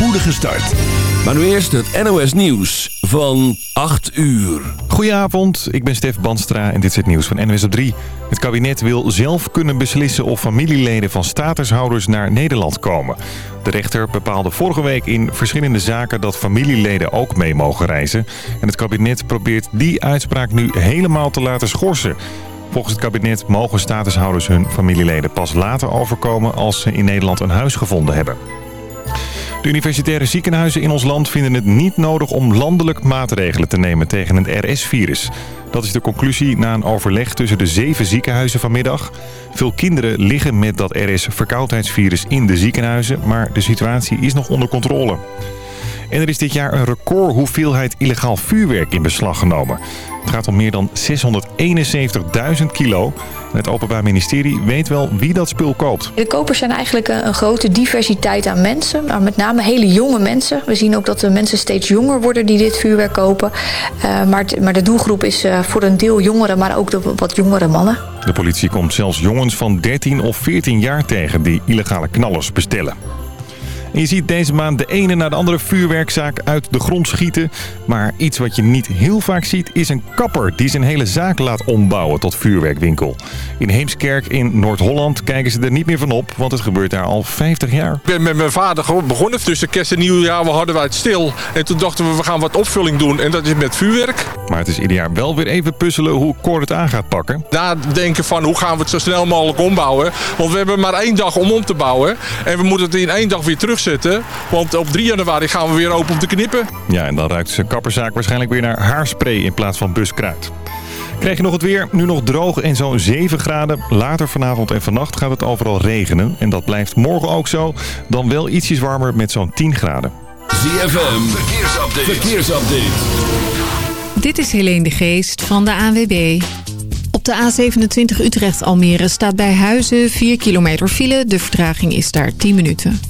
spoedige start. Maar nu eerst het NOS Nieuws van 8 uur. Goedenavond, ik ben Stef Banstra en dit is het nieuws van NOS op 3. Het kabinet wil zelf kunnen beslissen of familieleden van statushouders naar Nederland komen. De rechter bepaalde vorige week in verschillende zaken dat familieleden ook mee mogen reizen. En het kabinet probeert die uitspraak nu helemaal te laten schorsen. Volgens het kabinet mogen statushouders hun familieleden pas later overkomen als ze in Nederland een huis gevonden hebben. De universitaire ziekenhuizen in ons land vinden het niet nodig om landelijk maatregelen te nemen tegen het RS-virus. Dat is de conclusie na een overleg tussen de zeven ziekenhuizen vanmiddag. Veel kinderen liggen met dat RS-verkoudheidsvirus in de ziekenhuizen, maar de situatie is nog onder controle. En er is dit jaar een record hoeveelheid illegaal vuurwerk in beslag genomen. Het gaat om meer dan 671.000 kilo. Het Openbaar Ministerie weet wel wie dat spul koopt. De kopers zijn eigenlijk een, grote diversiteit aan mensen. Maar met name hele jonge mensen. We zien ook dat de mensen steeds jonger worden die dit vuurwerk kopen. Uh, maar, maar de doelgroep is uh, voor een deel jongeren, maar ook de wat jongere mannen. De politie komt zelfs jongens van 13 of 14 jaar tegen die illegale knallers bestellen. En je ziet deze maand de ene na de andere vuurwerkzaak uit de grond schieten. Maar iets wat je niet heel vaak ziet is een kapper die zijn hele zaak laat ombouwen tot vuurwerkwinkel. In Heemskerk in Noord-Holland kijken ze er niet meer van op, want het gebeurt daar al 50 jaar. Ik ben met mijn vader begonnen tussen kerst en nieuwjaar. We hadden wij het stil. En toen dachten we, we gaan wat opvulling doen. En dat is met vuurwerk. Maar het is ieder jaar wel weer even puzzelen hoe Cor het aan gaat pakken. Nadenken van hoe gaan we het zo snel mogelijk ombouwen. Want we hebben maar één dag om om te bouwen. En we moeten het in één dag weer terug zetten. Want op 3 januari gaan we weer open om te knippen. Ja, en dan ruikt zijn kapperzaak waarschijnlijk weer naar haarspray in plaats van buskruid. Krijg je nog het weer? Nu nog droog en zo'n 7 graden. Later vanavond en vannacht gaat het overal regenen. En dat blijft morgen ook zo. Dan wel ietsjes warmer met zo'n 10 graden. ZFM, verkeersupdate. verkeersupdate. Dit is Helene de Geest van de ANWB. Op de A27 Utrecht-Almere staat bij Huizen 4 kilometer file. De vertraging is daar 10 minuten.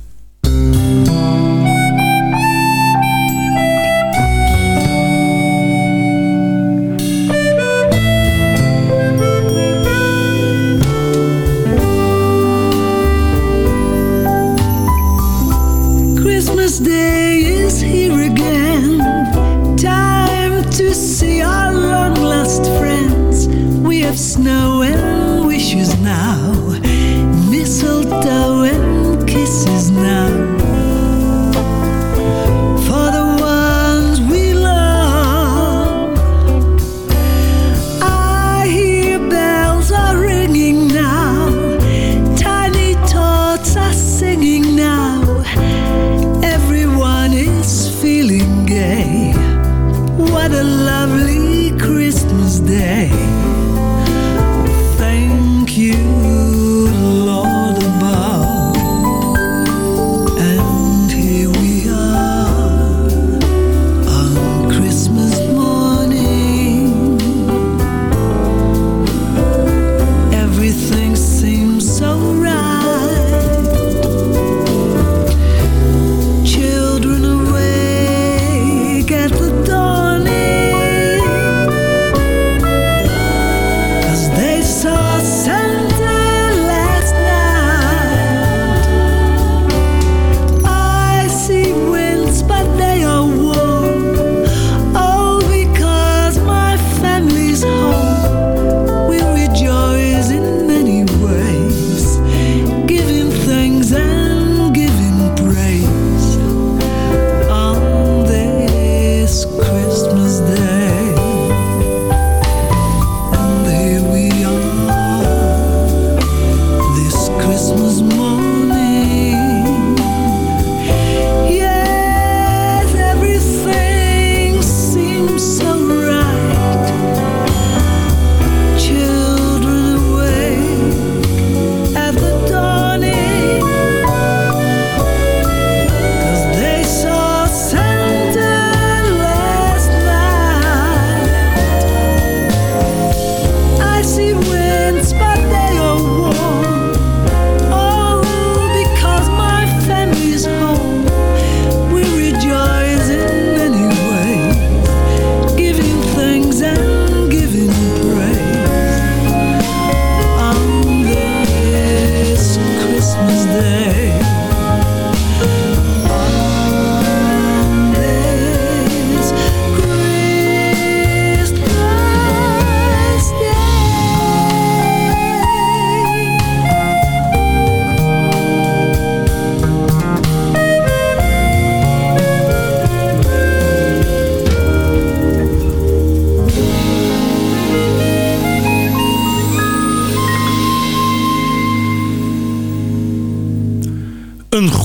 To see our long lost friends. We have snow and wishes now, mistletoe and kisses now.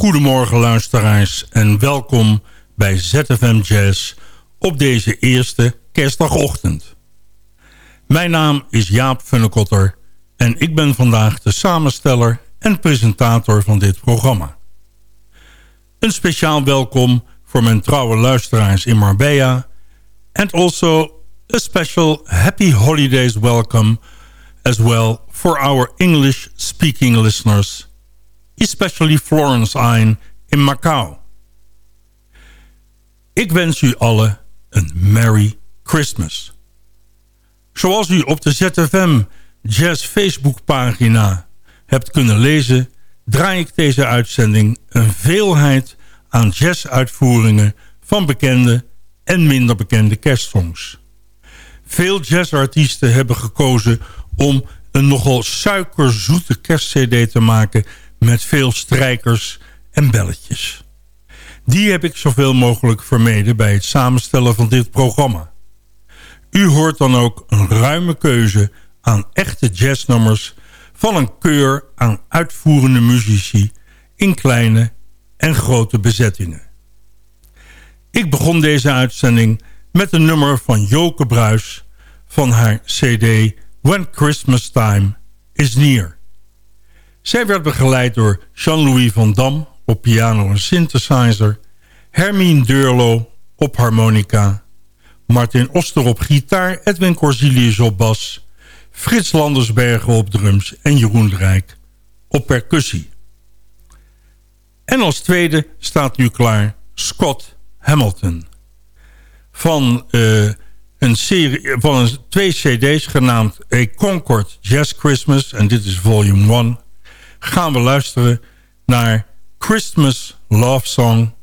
Goedemorgen luisteraars en welkom bij ZFM Jazz op deze eerste kerstdagochtend. Mijn naam is Jaap Funnekotter en ik ben vandaag de samensteller en presentator van dit programma. Een speciaal welkom voor mijn trouwe luisteraars in Marbella and also a special happy holidays welcome as well for our English speaking listeners especially Florence Ein in Macau. Ik wens u allen een Merry Christmas. Zoals u op de ZFM Jazz Facebookpagina hebt kunnen lezen... draai ik deze uitzending een veelheid aan jazzuitvoeringen... van bekende en minder bekende kerstsongs. Veel jazzartiesten hebben gekozen om een nogal suikerzoete kerstcd te maken met veel strijkers en belletjes. Die heb ik zoveel mogelijk vermeden bij het samenstellen van dit programma. U hoort dan ook een ruime keuze aan echte jazznummers... van een keur aan uitvoerende muzici in kleine en grote bezettingen. Ik begon deze uitzending met een nummer van Joke Bruis... van haar cd When Christmas Time is Near. Zij werd begeleid door Jean-Louis van Dam op piano en synthesizer... Hermine Deurlo op harmonica... Martin Oster op gitaar, Edwin Corsilius op bas... Frits Landersbergen op drums en Jeroen Rijk op percussie. En als tweede staat nu klaar Scott Hamilton. Van, uh, een serie, van twee cd's genaamd A Concord Jazz Christmas... en dit is volume 1 gaan we luisteren naar Christmas Love Song...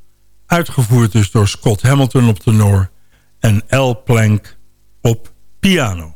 uitgevoerd dus door Scott Hamilton op tenor en L. Plank op piano.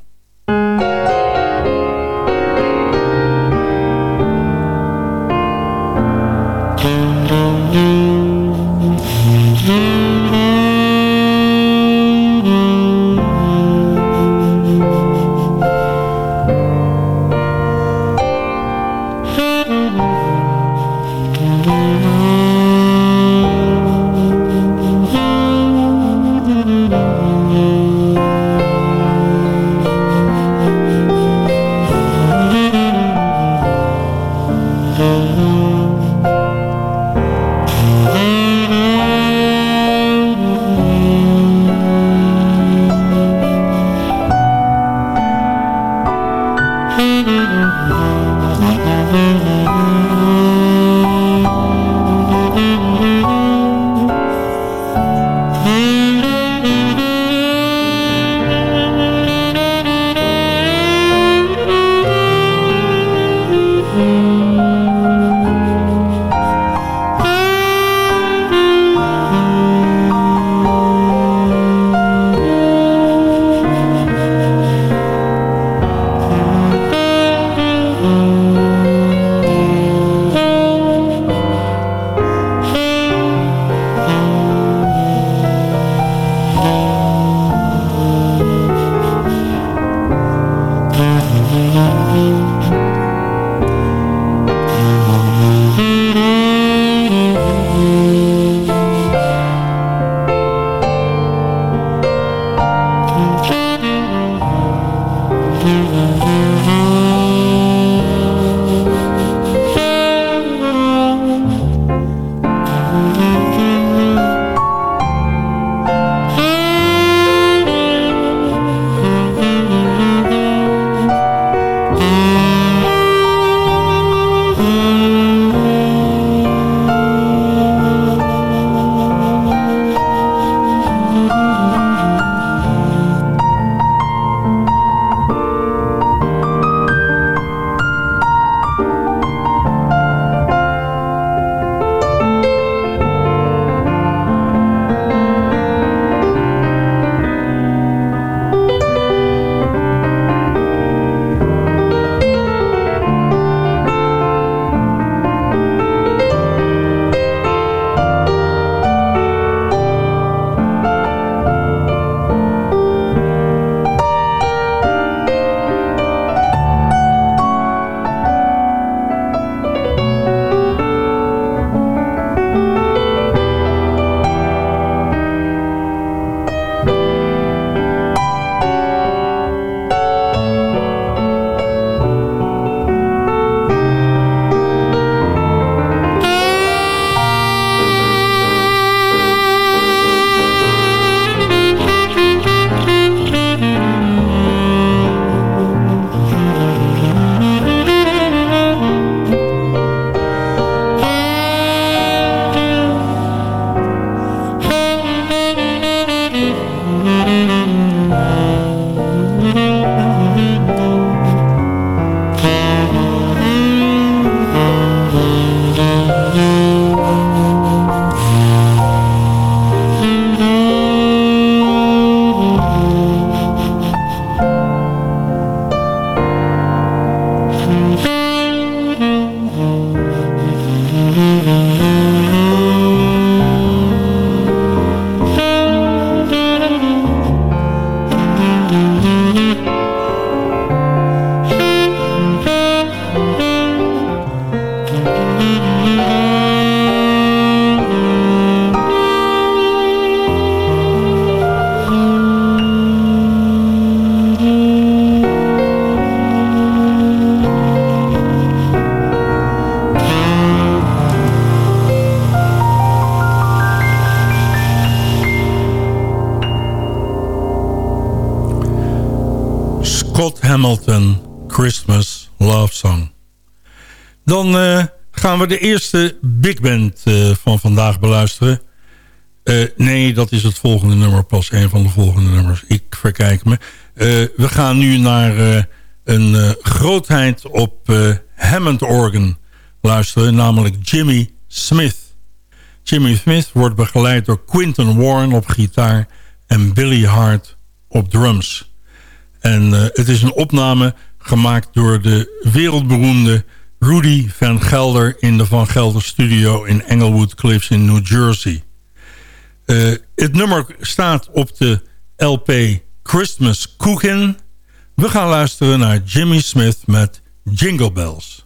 De eerste big band uh, van vandaag beluisteren. Uh, nee, dat is het volgende nummer, pas een van de volgende nummers. Ik verkijk me. we gaan nu naar een grootheid op Hammond organ luisteren, namelijk Jimmy Smith. Jimmy Smith wordt begeleid door Quinton Warren op gitaar en Billy Hart op drums. En het is een opname gemaakt door de wereldberoemde Rudy Van Gelder... in de Van Gelder Studio in Englewood Cliffs in New Jersey. Uh, het nummer staat op de LP Christmas Cookin'. We gaan luisteren naar Jimmy Smith met Jingle Bells.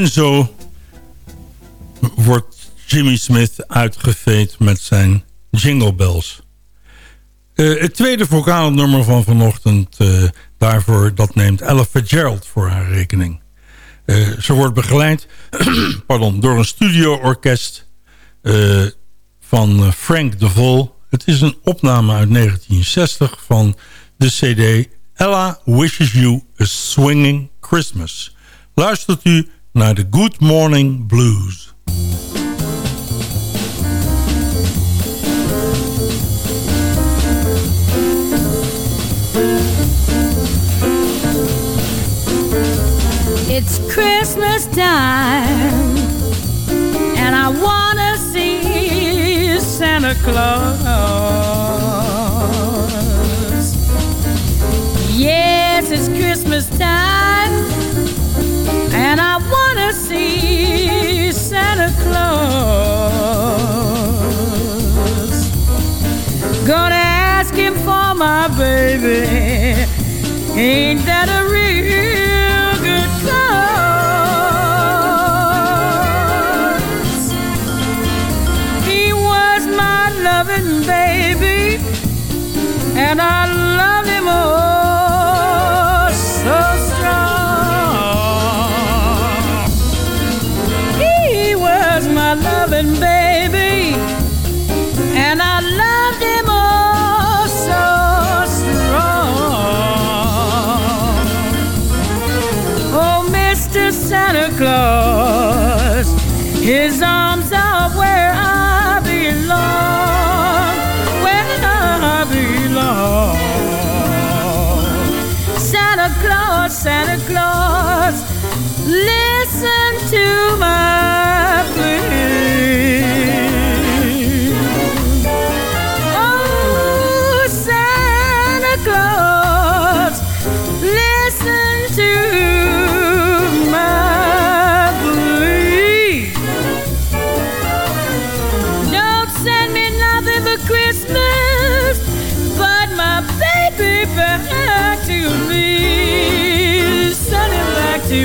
En zo wordt Jimmy Smith uitgeveed met zijn Jingle Bells. Uh, het tweede vocale nummer van vanochtend, uh, daarvoor, dat neemt Ella Fitzgerald voor haar rekening. Uh, ze wordt begeleid pardon, door een studioorkest van Frank de Vol. Het is een opname uit 1960 van de cd Ella Wishes You a Swinging Christmas. Luistert u naar de Good Morning Blues. It's Christmas time And I wanna see Santa Claus Yes, it's Christmas time see Santa Claus. Gonna ask him for my baby. Ain't that a real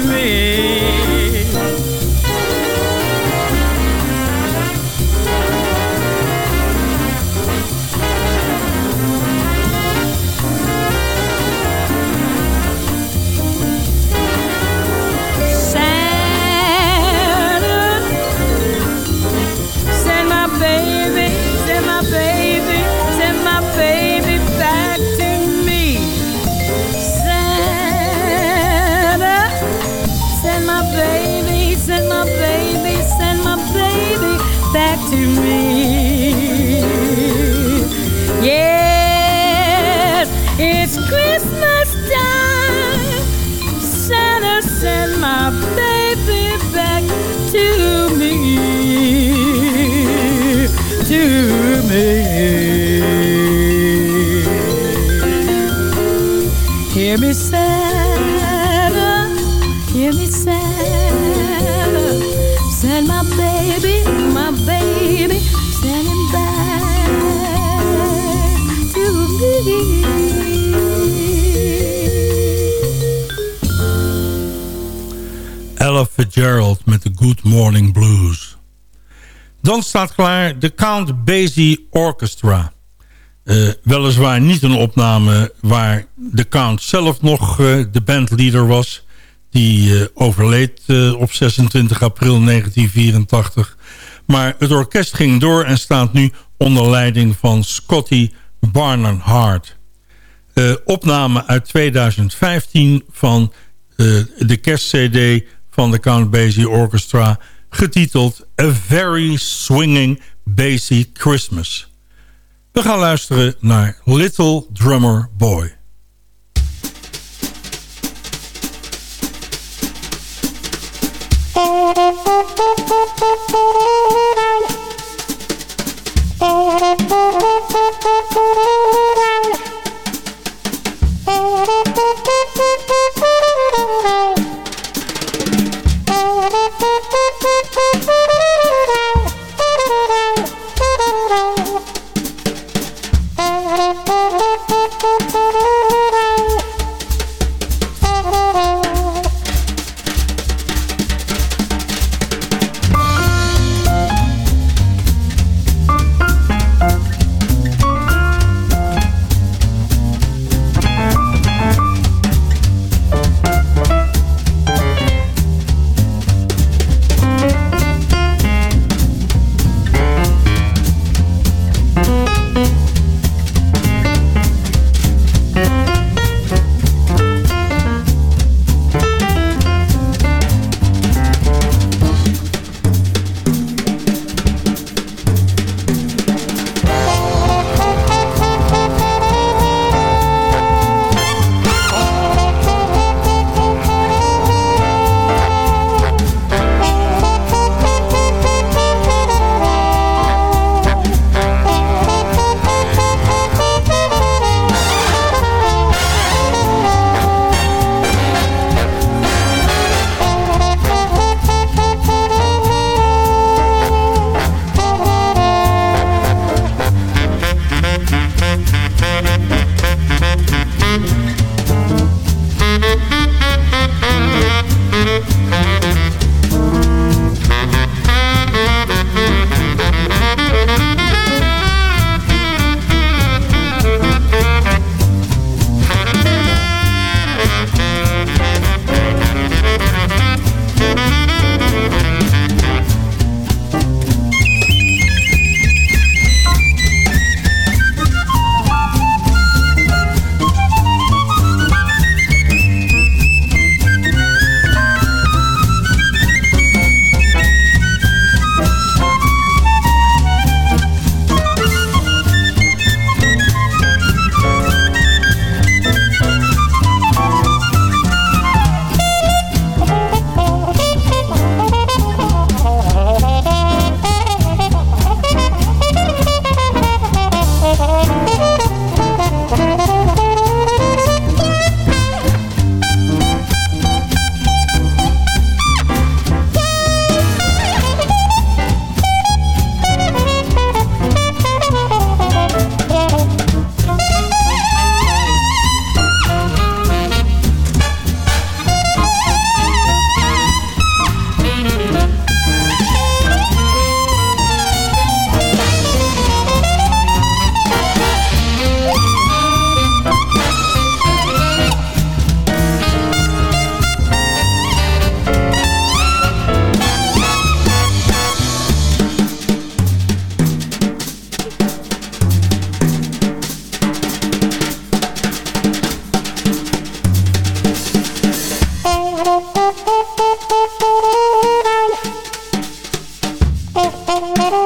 me. Dan staat klaar de Count Basie Orchestra. Eh, weliswaar niet een opname waar de Count zelf nog uh, de bandleader was. Die eh, overleed op 26 april 1984. Maar het orkest ging door en staat nu onder leiding van Scotty Barnhart. opname uit 2015 van de kerstcd van de Count Basie Orchestra getiteld A Very Swinging Bassy Christmas. We gaan luisteren naar Little Drummer Boy.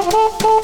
Música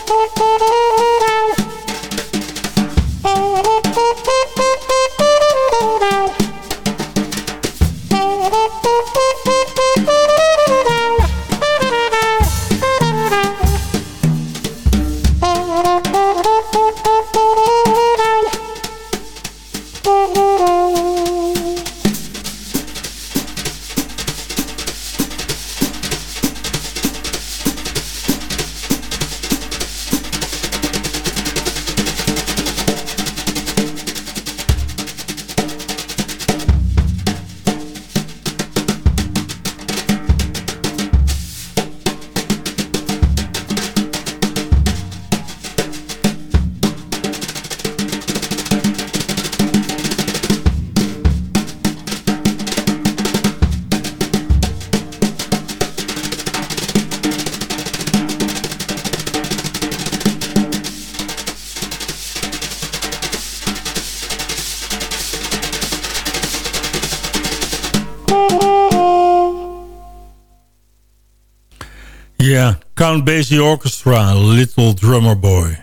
Count Basie Orchestra, Little Drummer Boy.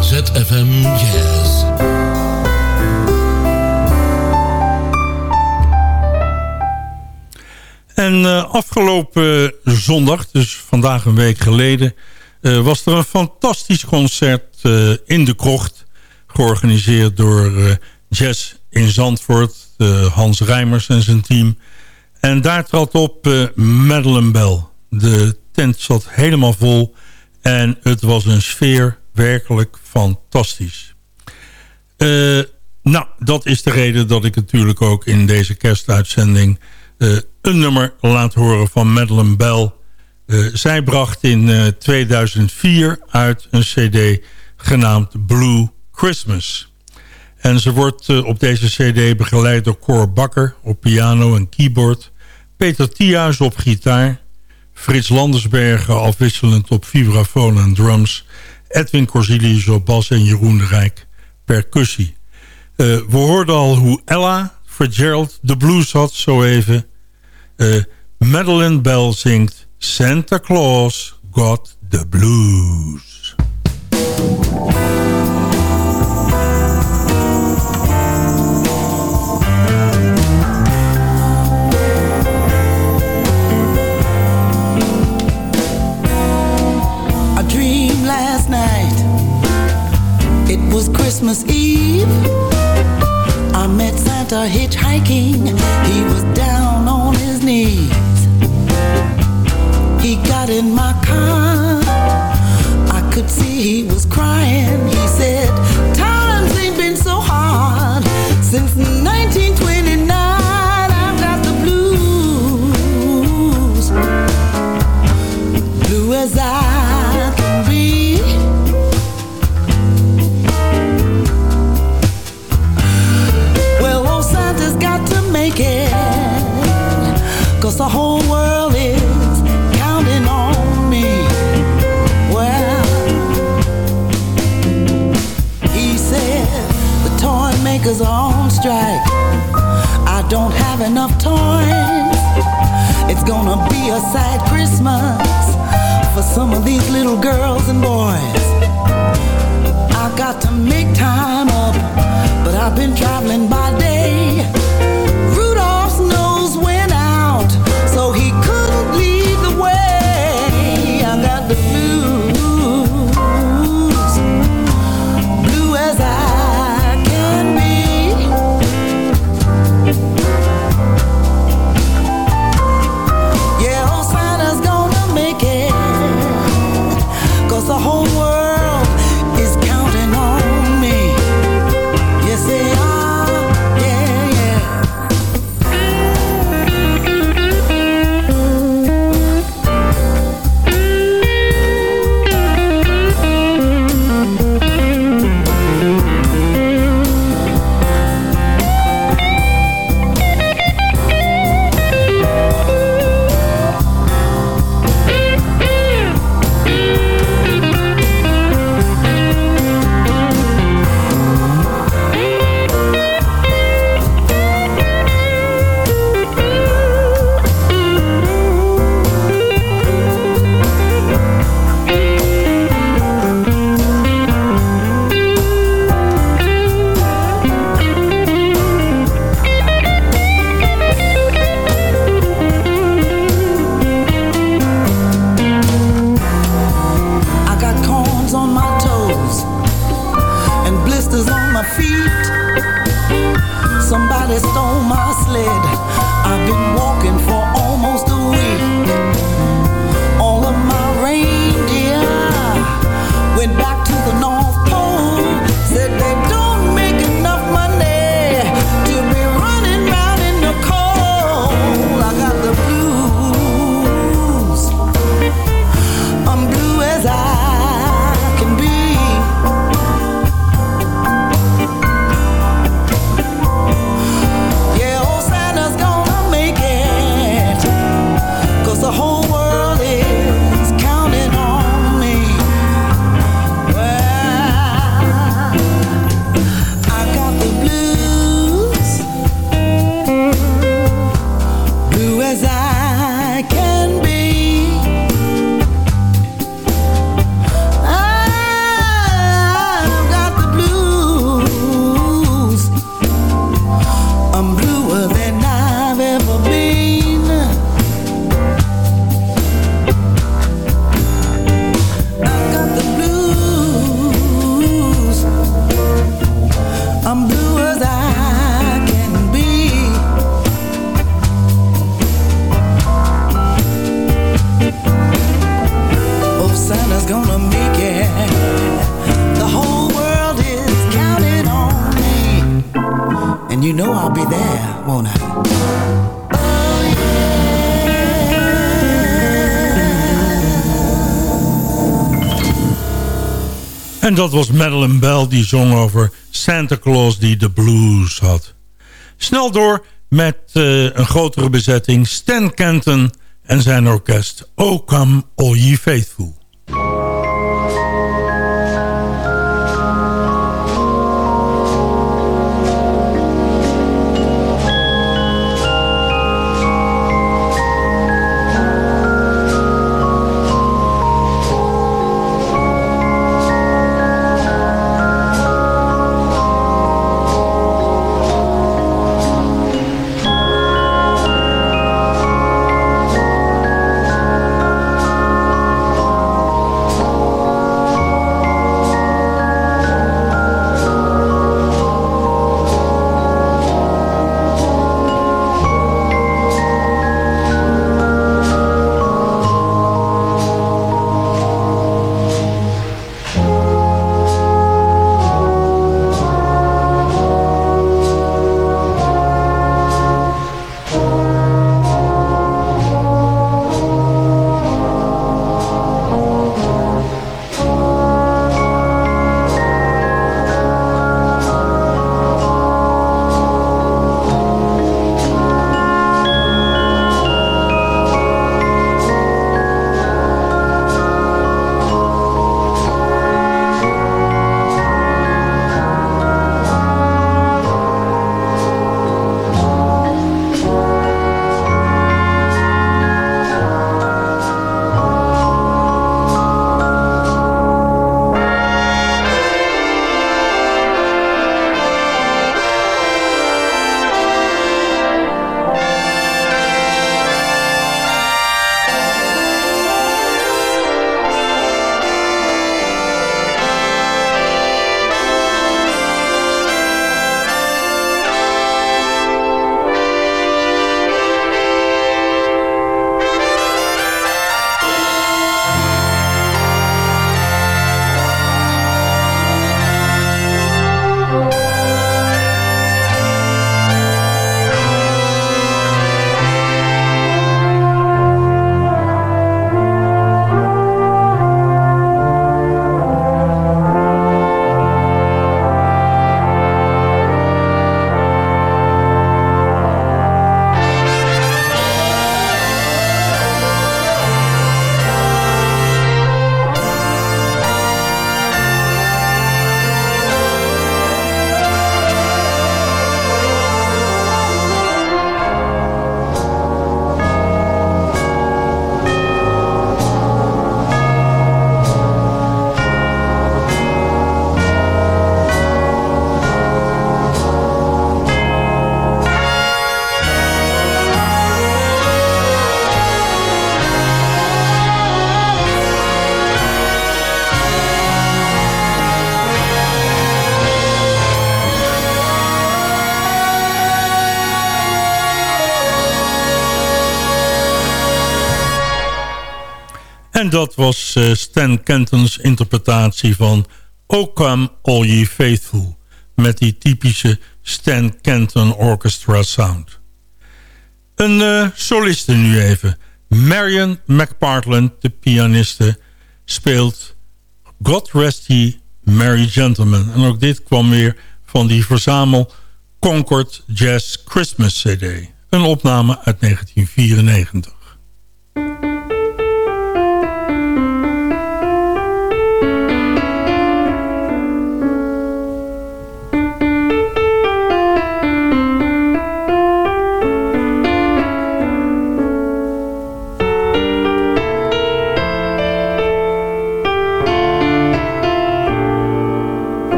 ZFM Jazz. En uh, afgelopen zondag, dus vandaag een week geleden... Uh, was er een fantastisch concert uh, in de krocht... georganiseerd door Jazz in Zandvoort, Hans Rijmers en zijn team... En daar trad op uh, Madeleine Bell. De tent zat helemaal vol en het was een sfeer werkelijk fantastisch. Uh, nou, dat is de reden dat ik natuurlijk ook in deze kerstuitzending... Uh, een nummer laat horen van Madeleine Bell. zij bracht in 2004 uit een cd genaamd Blue Christmas. En ze wordt op deze cd begeleid door Cor Bakker op piano en keyboard... Peter Thiaus op gitaar... Frits Landersbergen afwisselend op vibrafoon en drums... Edwin Corsilius op bas en Jeroen Rijk percussie. Uh, we hoorden al hoe Ella Fitzgerald de blues had zo even. Uh, Madeleine Bell zingt Santa Claus Got the Blues. Christmas Eve. I met Santa hitchhiking. He was down on his knees. He got in my car. I could see he was crying. He said, Times ain't been so hard since on strike. I don't have enough toys. It's gonna be a sad Christmas for some of these little girls and boys. I got to make time up, but I've been traveling by day dat was Madeline Bell die zong over Santa Claus die de blues had. Snel door met uh, een grotere bezetting Stan Kenton en zijn orkest O Come All Ye Faithful. Dat was uh, Stan Kenton's interpretatie van O Come All Ye Faithful. Met die typische Stan Kenton Orchestra sound. Een uh, soliste nu even. Marion McPartland, de pianiste, speelt God Rest Ye Merry Gentlemen. En ook dit kwam weer van die verzamel Concord Jazz Christmas CD. Een opname uit 1994.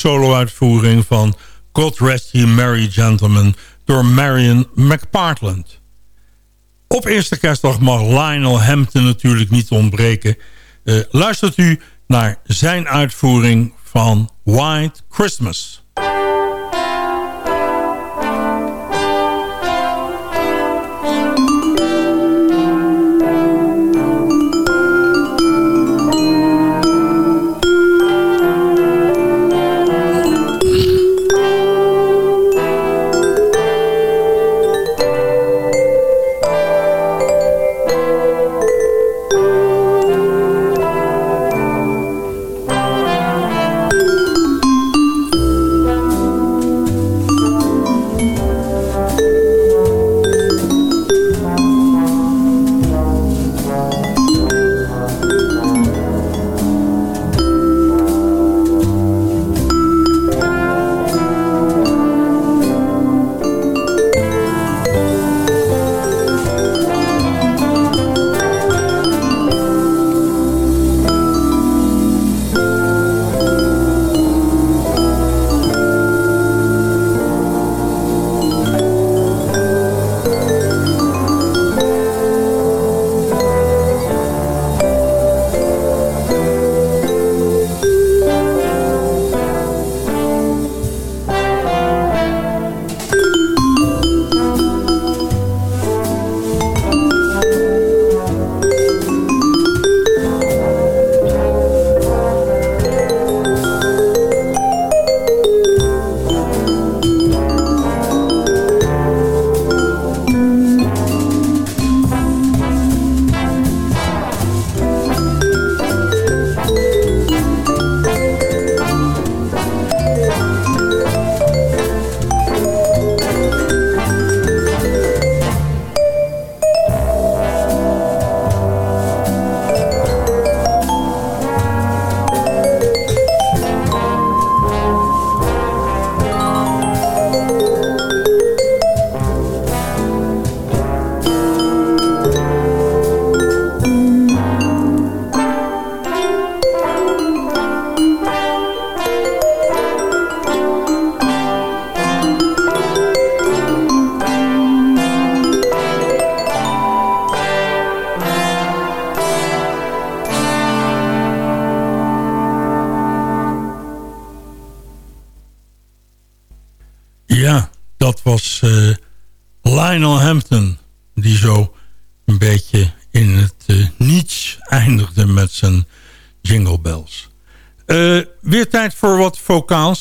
Solo-uitvoering van God Rest Ye Merry Gentlemen door Marion McPartland. Op eerste kerstdag mag Lionel Hampton natuurlijk niet ontbreken. Uh, luistert u naar zijn uitvoering van White Christmas.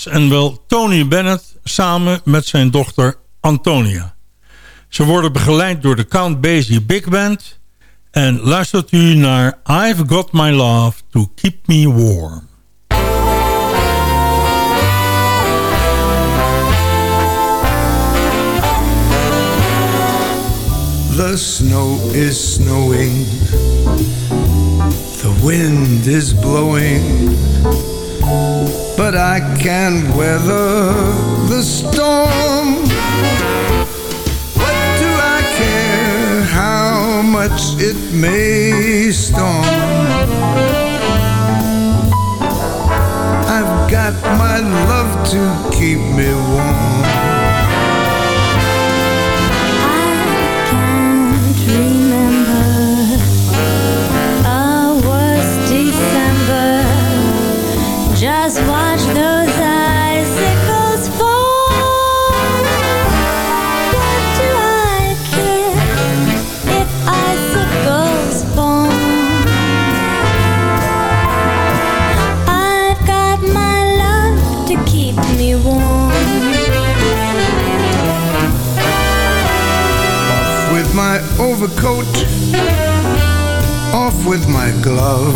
En wel Tony Bennett samen met zijn dochter Antonia. Ze worden begeleid door de Count Basie Big Band en luistert u naar I've Got My Love to Keep Me Warm. The snow is snowing The wind is blowing but I can weather the storm. What do I care how much it may storm? I've got my love to keep me warm. Overcoat off with my glove.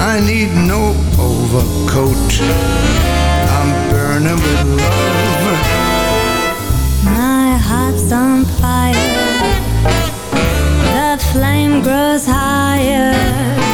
I need no overcoat. I'm burning with love. My heart's on fire. The flame grows higher.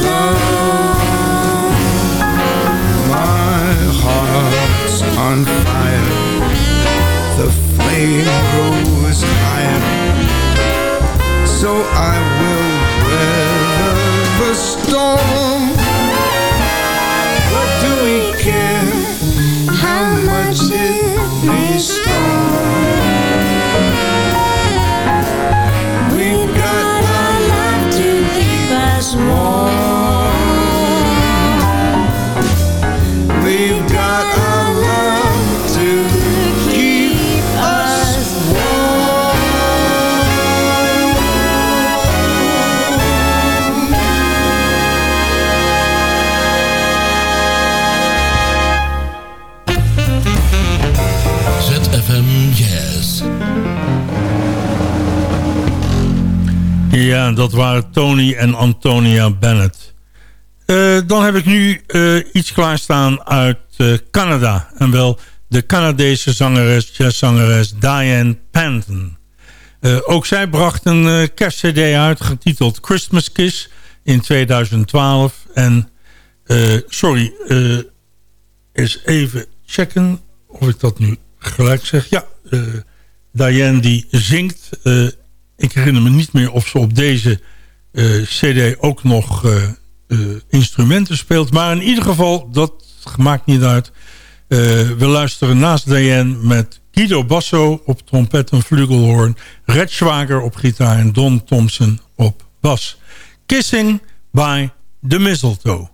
love Dat waren Tony en Antonia Bennett. Eh, dan heb ik nu eh, iets klaarstaan uit eh, Canada. En wel de Canadese zangeres, jazzzangeres Diane Panton. Ook zij bracht een kerstcd uit getiteld Christmas Kiss in 2012. En, sorry, eens even checken of ik dat nu gelijk zeg. Ja, Diane die zingt. Ik herinner me niet meer of ze op deze eh, cd ook nog eh, eh, instrumenten speelt. Maar in ieder geval, dat maakt niet uit. We luisteren naast Diane met Guido Basso op trompet en flugelhoorn... Red Schwager op gitaar en Don Thompson op bas. Kissing by the Mistletoe.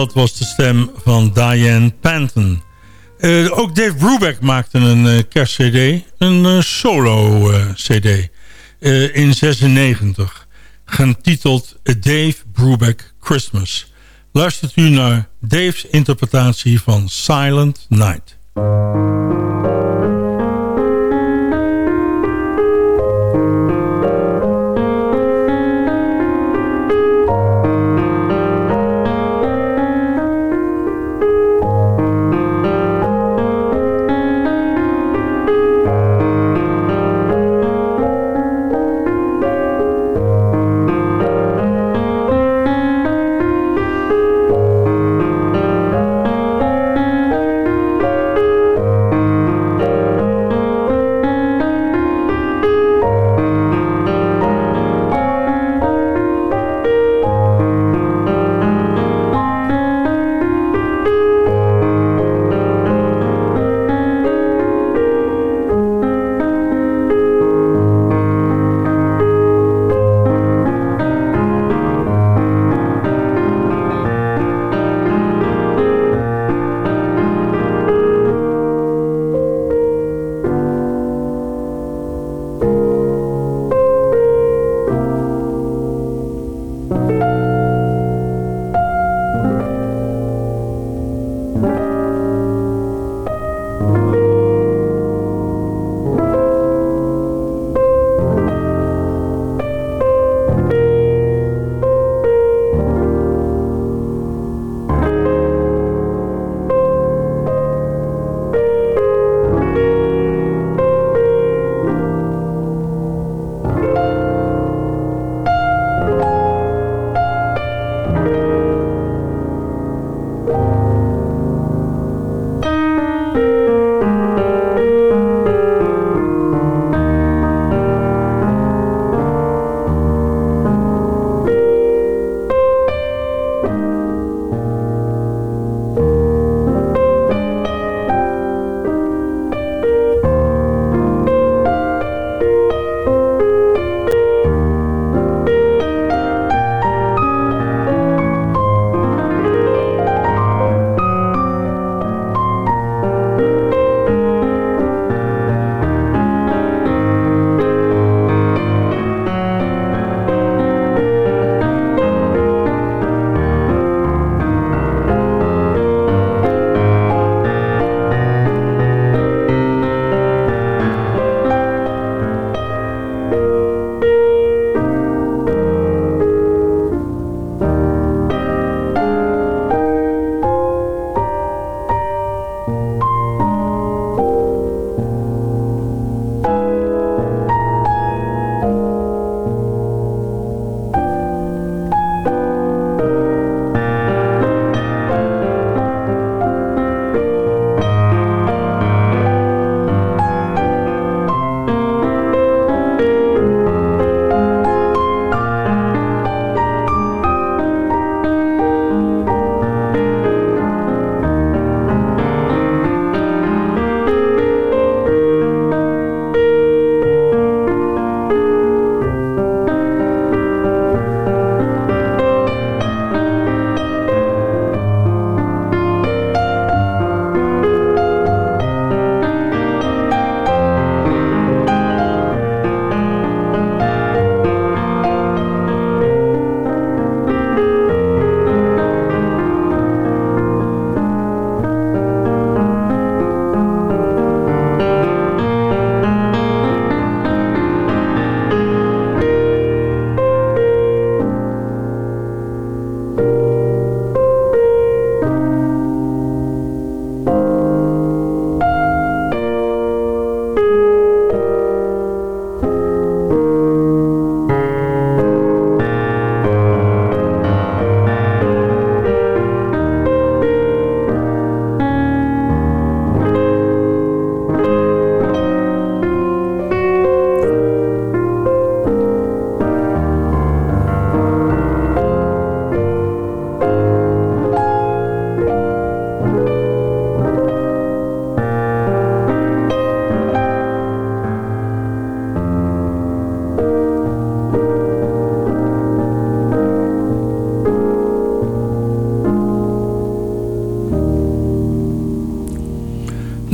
Dat was de stem van Diane Panton. Eh, ook Dave Brubeck maakte een uh, kerstcd, een uh, solo-cd in 96, getiteld Dave Brubeck Christmas. Luistert u naar Dave's interpretatie van Silent Night.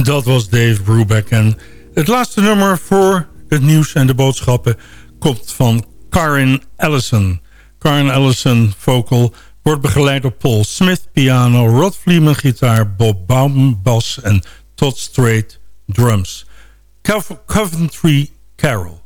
Dat was Dave Brubeck. En het laatste nummer voor het nieuws en de boodschappen... komt van Karin Allison. Karin Allison, vocal, wordt begeleid door Paul Smith, piano... Rod Fleeman, gitaar, Bob Baum, bas en Todd Strait, drums. Coventry Carol.